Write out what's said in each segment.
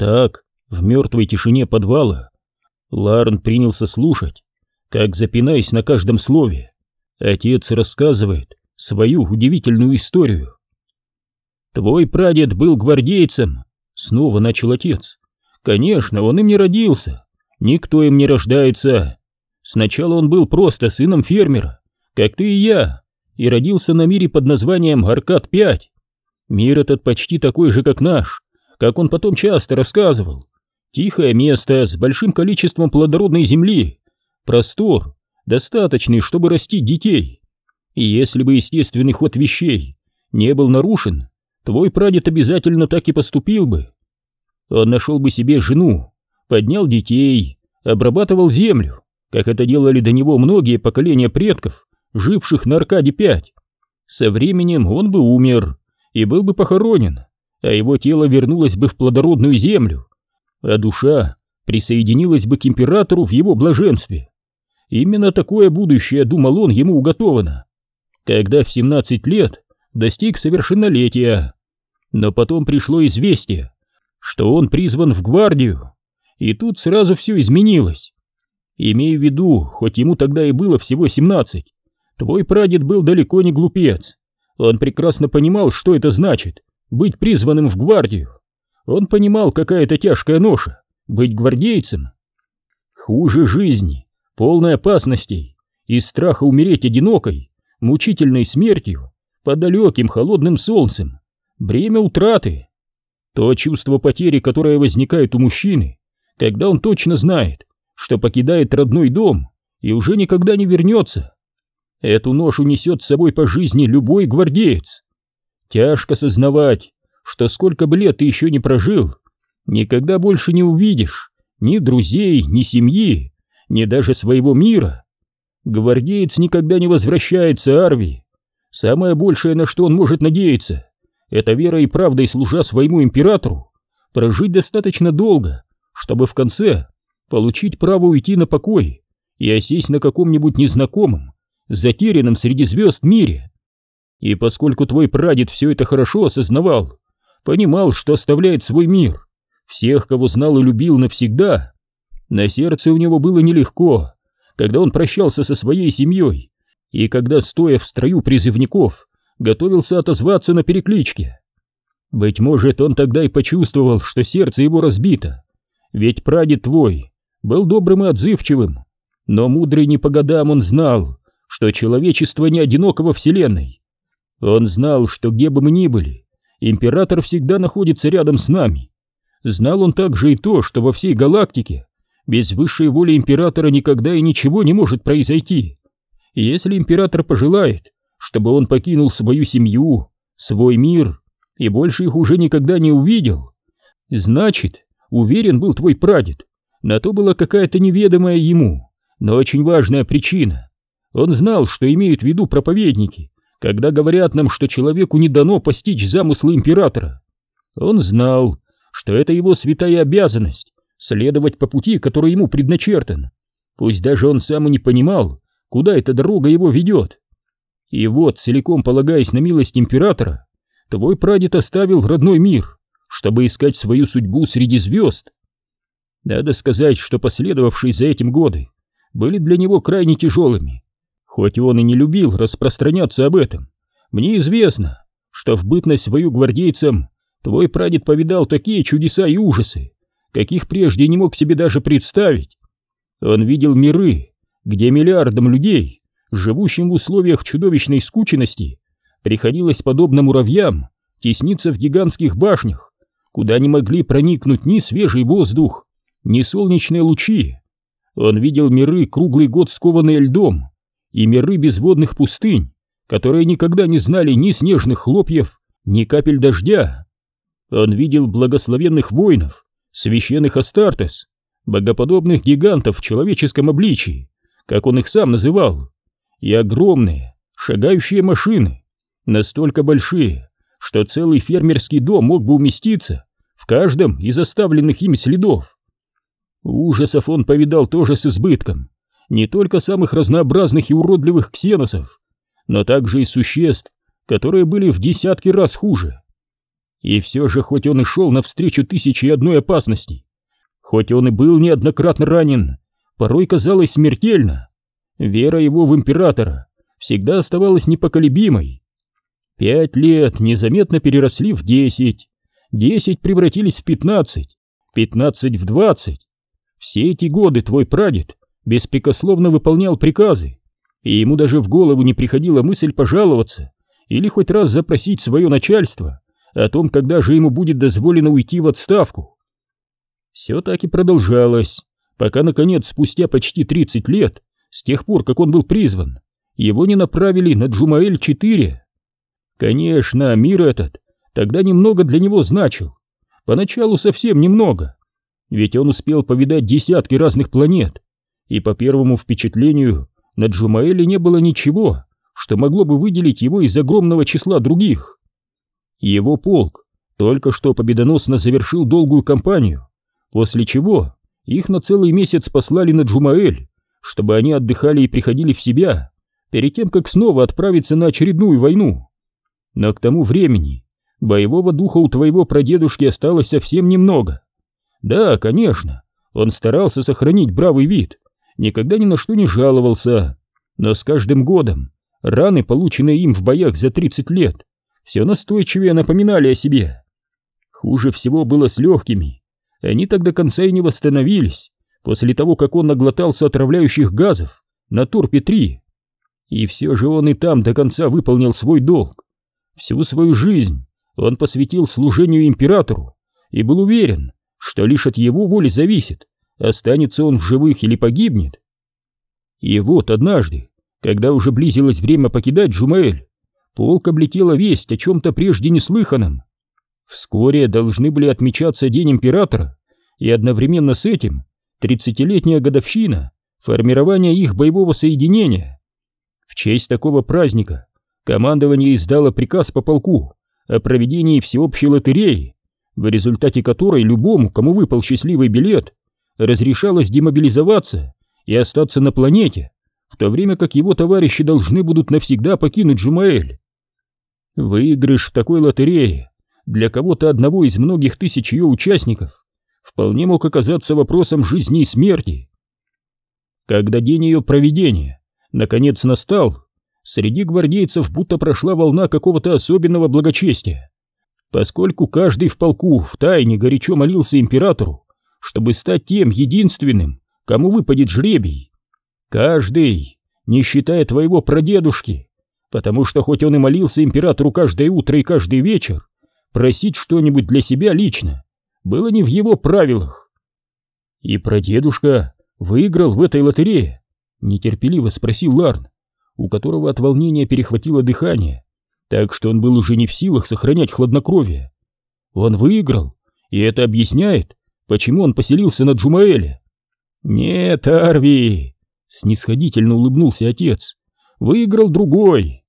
Так, в мертвой тишине подвала, Ларн принялся слушать, как, запинаясь на каждом слове, отец рассказывает свою удивительную историю. «Твой прадед был гвардейцем», — снова начал отец. «Конечно, он им не родился, никто им не рождается. Сначала он был просто сыном фермера, как ты и я, и родился на мире под названием Аркад-5. Мир этот почти такой же, как наш, как он потом часто рассказывал. Тихое место с большим количеством плодородной земли, простор, достаточный, чтобы растить детей. И если бы естественный ход вещей не был нарушен, твой прадед обязательно так и поступил бы. Он нашел бы себе жену, поднял детей, обрабатывал землю, как это делали до него многие поколения предков, живших на Аркаде-5. Со временем он бы умер и был бы похоронен, а его тело вернулось бы в плодородную землю, а душа присоединилась бы к императору в его блаженстве. Именно такое будущее, думал он, ему уготовано, когда в 17 лет достиг совершеннолетия. Но потом пришло известие, что он призван в гвардию, и тут сразу все изменилось. Имея в виду, хоть ему тогда и было всего 17, твой прадед был далеко не глупец. Он прекрасно понимал, что это значит — быть призванным в гвардию. Он понимал, какая это тяжкая ноша — быть гвардейцем. Хуже жизни, полной опасностей и страха умереть одинокой, мучительной смертью, под далеким холодным солнцем, бремя утраты. То чувство потери, которое возникает у мужчины, когда он точно знает, что покидает родной дом и уже никогда не вернется. Эту ношу несет с собой по жизни любой гвардеец. Тяжко сознавать, что сколько бы лет ты еще не прожил, никогда больше не увидишь ни друзей, ни семьи, ни даже своего мира. Гвардеец никогда не возвращается Арви. Самое большее, на что он может надеяться, это верой и правдой, служа своему императору, прожить достаточно долго, чтобы в конце получить право уйти на покой и осесть на каком-нибудь незнакомом, затерянном среди звезд мире. И поскольку твой прадед все это хорошо осознавал, понимал, что оставляет свой мир, всех, кого знал и любил навсегда. На сердце у него было нелегко, когда он прощался со своей семьей и когда, стоя в строю призывников, готовился отозваться на перекличке. Быть может, он тогда и почувствовал, что сердце его разбито, ведь прадед твой был добрым и отзывчивым, но мудрый не по годам он знал, что человечество не одиноко во Вселенной. Он знал, что где бы мы ни были, император всегда находится рядом с нами. Знал он также и то, что во всей галактике без высшей воли императора никогда и ничего не может произойти. Если император пожелает, чтобы он покинул свою семью, свой мир и больше их уже никогда не увидел, значит, уверен был твой прадед, на то была какая-то неведомая ему, но очень важная причина. Он знал, что имеют в виду проповедники, когда говорят нам, что человеку не дано постичь замыслы императора. Он знал, что это его святая обязанность следовать по пути, который ему предначертан, пусть даже он сам и не понимал, куда эта дорога его ведет. И вот, целиком полагаясь на милость императора, твой прадед оставил родной мир, чтобы искать свою судьбу среди звезд. Надо сказать, что последовавшие за этим годы были для него крайне тяжелыми, Хоть он и не любил распространяться об этом, мне известно, что в бытность свою гвардейцам твой прадед повидал такие чудеса и ужасы, каких прежде не мог себе даже представить. Он видел миры, где миллиардам людей, живущим в условиях чудовищной скученности, приходилось, подобно муравьям, тесниться в гигантских башнях, куда не могли проникнуть ни свежий воздух, ни солнечные лучи. Он видел миры круглый год скованные льдом, и миры безводных пустынь, которые никогда не знали ни снежных хлопьев, ни капель дождя. Он видел благословенных воинов, священных Астартес, богоподобных гигантов в человеческом обличии, как он их сам называл, и огромные, шагающие машины, настолько большие, что целый фермерский дом мог бы уместиться в каждом из оставленных ими следов. Ужасов он повидал тоже с избытком, не только самых разнообразных и уродливых ксеносов, но также и существ, которые были в десятки раз хуже. И все же, хоть он и шел навстречу тысячи и одной опасности, хоть он и был неоднократно ранен, порой казалось смертельно, вера его в императора всегда оставалась непоколебимой. Пять лет незаметно переросли в десять, десять превратились в пятнадцать, пятнадцать в двадцать. Все эти годы твой прадед беспрекословно выполнял приказы, и ему даже в голову не приходила мысль пожаловаться или хоть раз запросить свое начальство о том, когда же ему будет дозволено уйти в отставку. Все так и продолжалось, пока, наконец, спустя почти 30 лет, с тех пор, как он был призван, его не направили на Джумаэль-4. Конечно, мир этот тогда немного для него значил, поначалу совсем немного, ведь он успел повидать десятки разных планет, и по первому впечатлению на Джумаэле не было ничего, что могло бы выделить его из огромного числа других. Его полк только что победоносно завершил долгую кампанию, после чего их на целый месяц послали на Джумаэль, чтобы они отдыхали и приходили в себя, перед тем, как снова отправиться на очередную войну. Но к тому времени боевого духа у твоего прадедушки осталось совсем немного. Да, конечно, он старался сохранить бравый вид, никогда ни на что не жаловался, но с каждым годом раны, полученные им в боях за 30 лет, все настойчивее напоминали о себе. Хуже всего было с легкими. Они так до конца и не восстановились, после того, как он наглотался отравляющих газов на Турпе-3. И все же он и там до конца выполнил свой долг. Всю свою жизнь он посвятил служению императору и был уверен, что лишь от его воли зависит, останется он в живых или погибнет. И вот однажды, когда уже близилось время покидать Джумаэль, полк облетела весть о чем-то прежде неслыханном. Вскоре должны были отмечаться День Императора, и одновременно с этим тридцатилетняя годовщина формирования их боевого соединения. В честь такого праздника командование издало приказ по полку о проведении всеобщей лотереи, в результате которой любому, кому выпал счастливый билет, разрешалось демобилизоваться и остаться на планете, в то время как его товарищи должны будут навсегда покинуть Джумаэль. Выигрыш в такой лотерее для кого-то одного из многих тысяч ее участников вполне мог оказаться вопросом жизни и смерти. Когда день ее проведения наконец настал, среди гвардейцев будто прошла волна какого-то особенного благочестия, поскольку каждый в полку втайне горячо молился императору, чтобы стать тем единственным, кому выпадет жребий. Каждый, не считая твоего прадедушки, потому что хоть он и молился императору каждое утро и каждый вечер, просить что-нибудь для себя лично было не в его правилах. И прадедушка выиграл в этой лотерее, нетерпеливо спросил Ларн, у которого от волнения перехватило дыхание, так что он был уже не в силах сохранять хладнокровие. Он выиграл, и это объясняет, почему он поселился на Джумаэле. Нет, Арви, снисходительно улыбнулся отец, выиграл другой,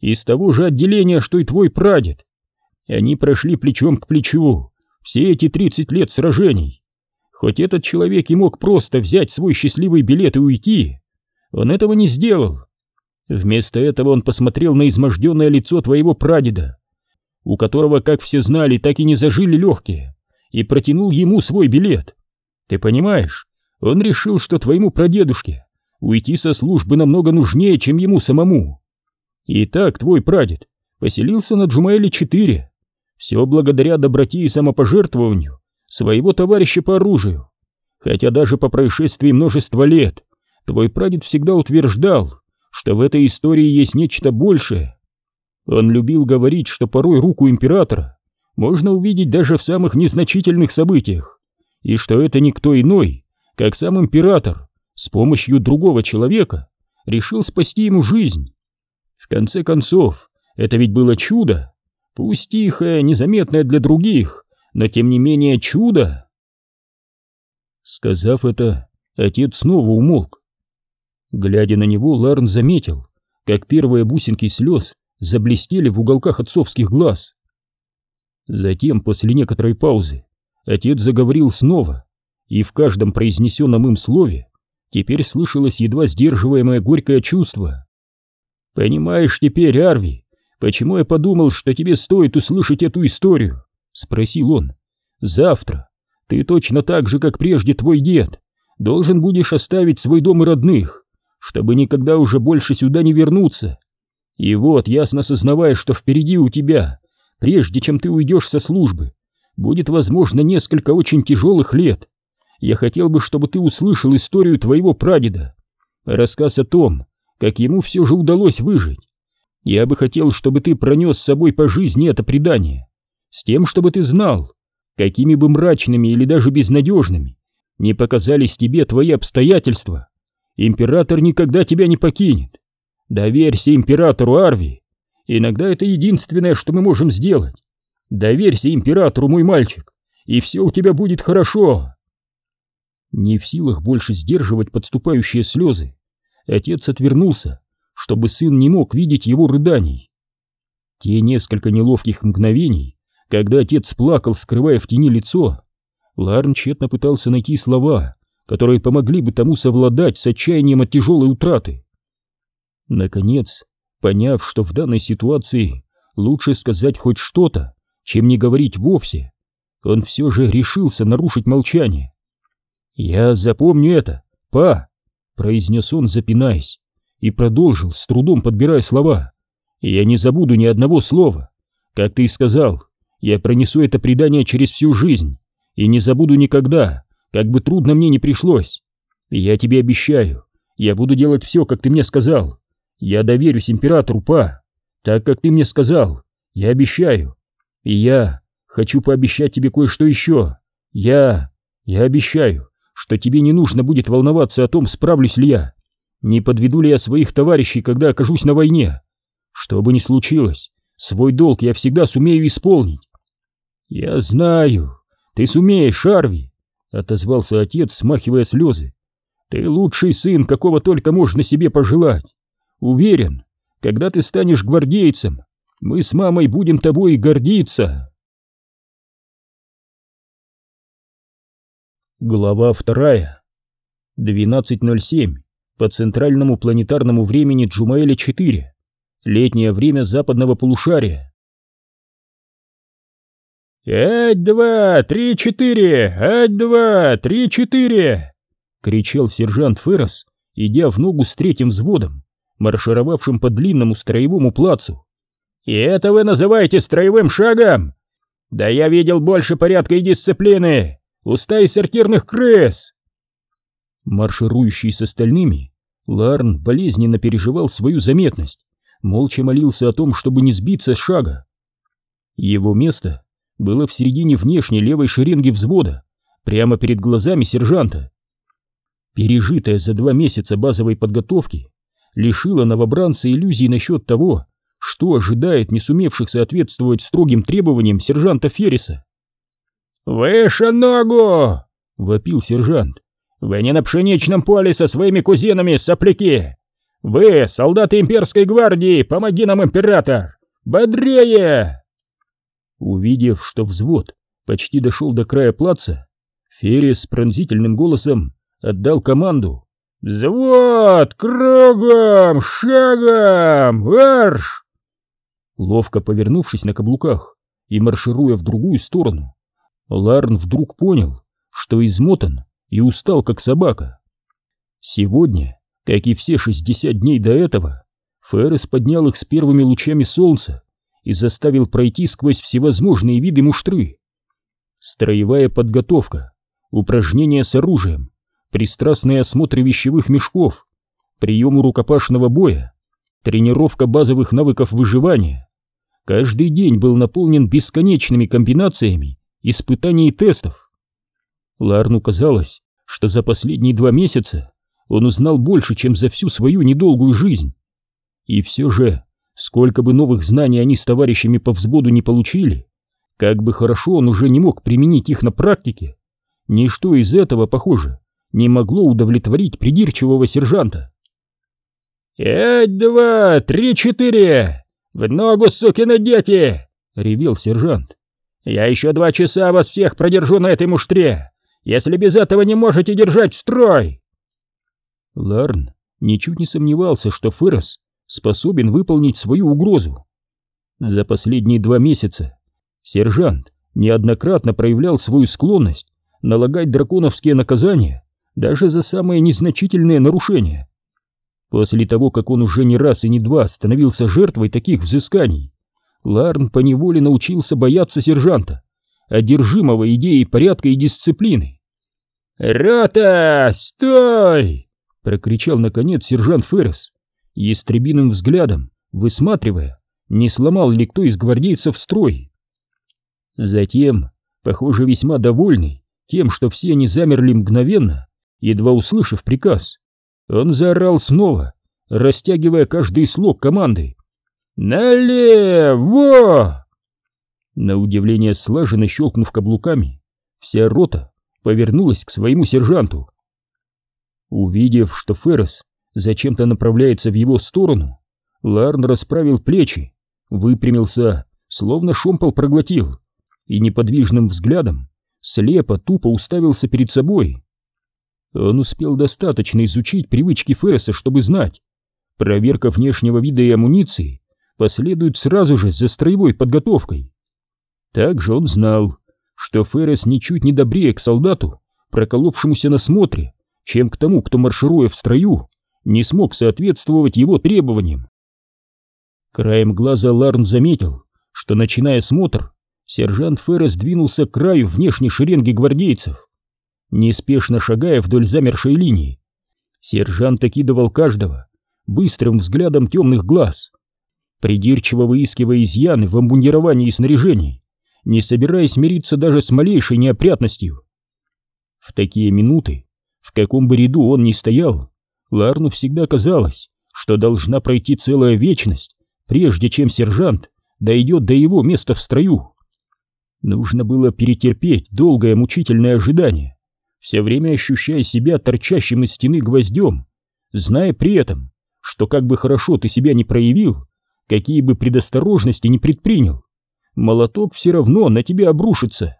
из того же отделения, что и твой прадед. Они прошли плечом к плечу все эти тридцать лет сражений. Хоть этот человек и мог просто взять свой счастливый билет и уйти, он этого не сделал. Вместо этого он посмотрел на изможденное лицо твоего прадеда, у которого, как все знали, так и не зажили легкие, и протянул ему свой билет. Ты понимаешь, он решил, что твоему прадедушке уйти со службы намного нужнее, чем ему самому. И так твой прадед поселился на Джумаэле-4, все благодаря доброте и самопожертвованию своего товарища по оружию. Хотя даже по происшествии множества лет твой прадед всегда утверждал, что в этой истории есть нечто большее. Он любил говорить, что порой руку императора можно увидеть даже в самых незначительных событиях, и что это никто иной, как сам император, с помощью другого человека решил спасти ему жизнь. В конце концов, это ведь было чудо, пусть тихое, незаметное для других, но тем не менее чудо. Сказав это, отец снова умолк. Глядя на него, Ларн заметил, как первые бусинки слез заблестели в уголках отцовских глаз. Затем, после некоторой паузы, отец заговорил снова, и в каждом произнесенном им слове теперь слышалось едва сдерживаемое горькое чувство. «Понимаешь теперь, Арви, почему я подумал, что тебе стоит услышать эту историю? — спросил он. «Завтра ты точно так же, как прежде твой дед, должен будешь оставить свой дом и родных, чтобы никогда уже больше сюда не вернуться. И вот, ясно сознавая, что впереди у тебя, прежде чем ты уйдешь со службы, будет, возможно, несколько очень тяжелых лет, я хотел бы, чтобы ты услышал историю твоего прадеда, рассказ о том, как ему все же удалось выжить. Я бы хотел, чтобы ты пронес с собой по жизни это предание, с тем, чтобы ты знал, какими бы мрачными или даже безнадежными не показались тебе твои обстоятельства, император никогда тебя не покинет. Доверься императору Арви. Иногда это единственное, что мы можем сделать. Доверься императору, мой мальчик, и все у тебя будет хорошо. Не в силах больше сдерживать подступающие слезы, отец отвернулся, чтобы сын не мог видеть его рыданий. Те несколько неловких мгновений, когда отец плакал, скрывая в тени лицо, Ларн тщетно пытался найти слова, которые помогли бы тому совладать с отчаянием от тяжелой утраты. Наконец, поняв, что в данной ситуации лучше сказать хоть что-то, чем не говорить вовсе, он все же решился нарушить молчание. «Я запомню это, па!» — произнес он, запинаясь, и продолжил, с трудом подбирая слова. «Я не забуду ни одного слова. Как ты и сказал, я пронесу это предание через всю жизнь и не забуду никогда, как бы трудно мне не пришлось. Я тебе обещаю, я буду делать все, как ты мне сказал. Я доверюсь императору, па, так как ты мне сказал, я обещаю. И я хочу пообещать тебе кое-что еще. Я... я обещаю, что тебе не нужно будет волноваться о том, справлюсь ли я. Не подведу ли я своих товарищей, когда окажусь на войне. Что бы ни случилось, свой долг я всегда сумею исполнить. Я знаю, ты сумеешь, Шарви, отозвался отец, смахивая слезы. Ты лучший сын, какого только можно себе пожелать. Уверен, когда ты станешь гвардейцем, мы с мамой будем тобой гордиться. Глава вторая. 12.07 по центральному планетарному времени Джумаэля-4. Летнее время западного полушария. «Ать-два, три-четыре! Ать-два, три-четыре!» — кричал сержант Феррос, идя в ногу с третьим взводом, маршировавшим по длинному строевому плацу. «И это вы называете строевым шагом? Да я видел больше порядка и дисциплины! У стаи сортирных крыс!» Марширующий с остальными, Ларн болезненно переживал свою заметность, молча молился о том, чтобы не сбиться с шага. Его место было в середине внешней левой шеренги взвода, прямо перед глазами сержанта. Пережитая за два месяца базовой подготовки лишила новобранца иллюзий насчет того, что ожидает не сумевших соответствовать строгим требованиям сержанта Ферриса. «Выше ногу!» — вопил сержант. «Вы не на пшеничном поле со своими кузинами, сопляки! Вы, солдаты имперской гвардии, помоги нам, император! Бодрее!» Увидев, что взвод почти дошел до края плаца, Феррис пронзительным голосом отдал команду. «Взвод! Кругом! Шагом! Марш!» Ловко повернувшись на каблуках и маршируя в другую сторону, Ларн вдруг понял, что измотан и устал, как собака. Сегодня, как и все 60 дней до этого, Феррес поднял их с первыми лучами солнца и заставил пройти сквозь всевозможные виды муштры. Строевая подготовка, упражнения с оружием, пристрастные осмотры вещевых мешков, приемы рукопашного боя, тренировка базовых навыков выживания. Каждый день был наполнен бесконечными комбинациями испытаний и тестов. Ларну казалось, что за последние два месяца он узнал больше, чем за всю свою недолгую жизнь. И все же, сколько бы новых знаний они с товарищами по взводу не получили, как бы хорошо он уже не мог применить их на практике, ничто из этого, похоже, не могло удовлетворить придирчивого сержанта. «Пять, два, три, четыре! В ногу, сукины дети!» — ревел сержант. Я еще два часа вас всех продержу на этой муштре, если без этого не можете держать строй!» Ларн ничуть не сомневался, что Феррес способен выполнить свою угрозу. За последние два месяца сержант неоднократно проявлял свою склонность налагать драконовские наказания даже за самые незначительные нарушения. После того, как он уже не раз и не два становился жертвой таких взысканий, Ларн поневоле научился бояться сержанта, одержимого идеей порядка и дисциплины. «Рота, стой!» — прокричал наконец сержант Феррес, ястребиным взглядом высматривая, не сломал ли кто из гвардейцев строй. Затем, похоже, весьма довольный тем, что все они замерли мгновенно, едва услышав приказ, он заорал снова, растягивая каждый слог команды. «Налево!» На удивление слаженно щелкнув каблуками, вся рота повернулась к своему сержанту. Увидев, что Феррес зачем-то направляется в его сторону, Ларн расправил плечи, выпрямился, словно шомпол проглотил, и неподвижным взглядом слепо тупо уставился перед собой. Он успел достаточно изучить привычки Ферреса, чтобы знать, проверка внешнего вида и амуниции последует сразу же за строевой подготовкой. Также он знал, что Феррес ничуть не добрее к солдату, проколовшемуся на смотре, чем к тому, кто, маршируя в строю, не смог соответствовать его требованиям. Краем глаза Ларн заметил, что, начиная смотр, сержант Феррес двинулся к краю внешней шеренги гвардейцев. Неспешно шагая вдоль замершей линии, сержант окидывал каждого быстрым взглядом темных глаз, придирчиво выискивая изъяны в обмундировании и снаряжении, не собираясь мириться даже с малейшей неопрятностью. В такие минуты, в каком бы ряду он ни стоял, Ларну всегда казалось, что должна пройти целая вечность, прежде чем сержант дойдет до его места в строю. Нужно было перетерпеть долгое мучительное ожидание, все время ощущая себя торчащим из стены гвоздем, зная при этом, что как бы хорошо ты себя не проявил, какие бы предосторожности не предпринял, молоток все равно на тебя обрушится.